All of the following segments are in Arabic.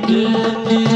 did.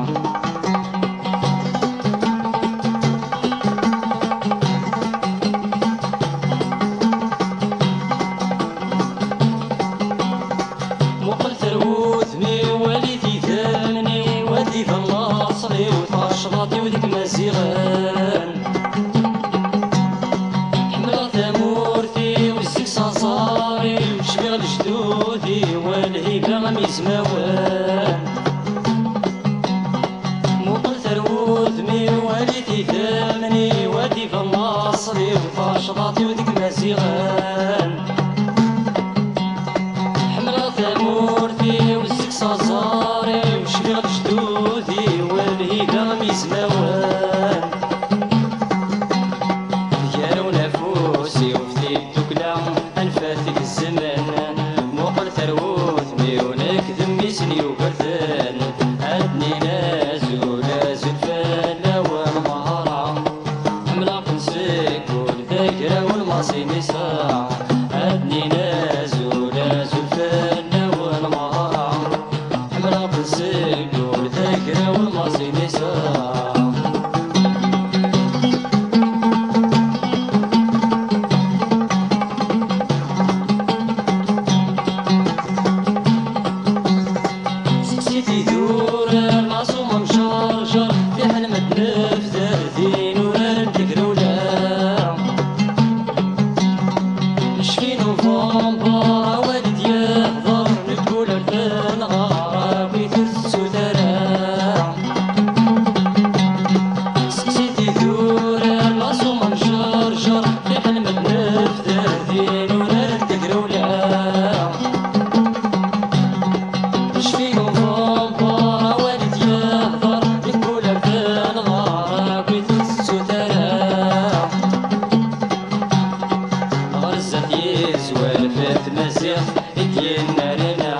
مزيغان حمرة ثمورتي وزيك صاصاري وشبيغ لجدودي والهيبة غم يزماوان مقل ثروثمي والدي ثامني وادي فالناصري وفاشطاتي وذيك مزيغان sinning Şerif etmesin it yenlerine